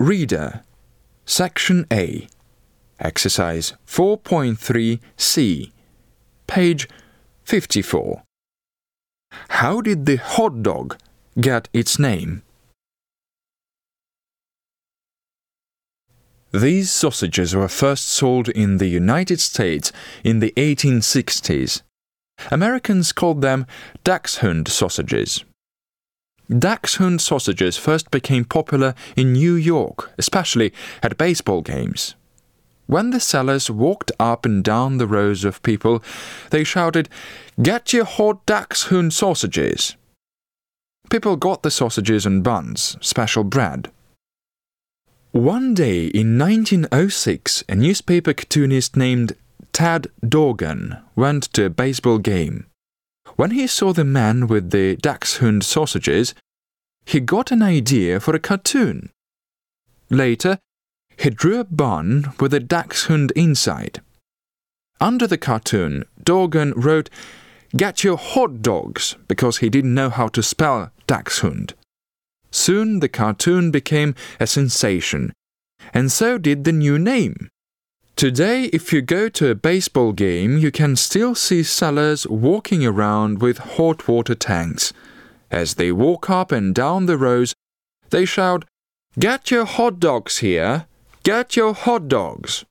Reader, Section A, Exercise 4.3c, page 54. How did the hot dog get its name? These sausages were first sold in the United States in the 1860s. Americans called them dachshund sausages. Dachshund sausages first became popular in New York, especially at baseball games. When the sellers walked up and down the rows of people, they shouted, Get your hot dachshund sausages! People got the sausages and buns, special bread. One day in 1906, a newspaper cartoonist named Tad Dorgan went to a baseball game. When he saw the man with the dachshund sausages, he got an idea for a cartoon. Later, he drew a bun with a dachshund inside. Under the cartoon, Dorgan wrote, Get your hot dogs, because he didn't know how to spell dachshund. Soon the cartoon became a sensation, and so did the new name. Today, if you go to a baseball game, you can still see sellers walking around with hot water tanks. As they walk up and down the rows, they shout, Get your hot dogs here! Get your hot dogs!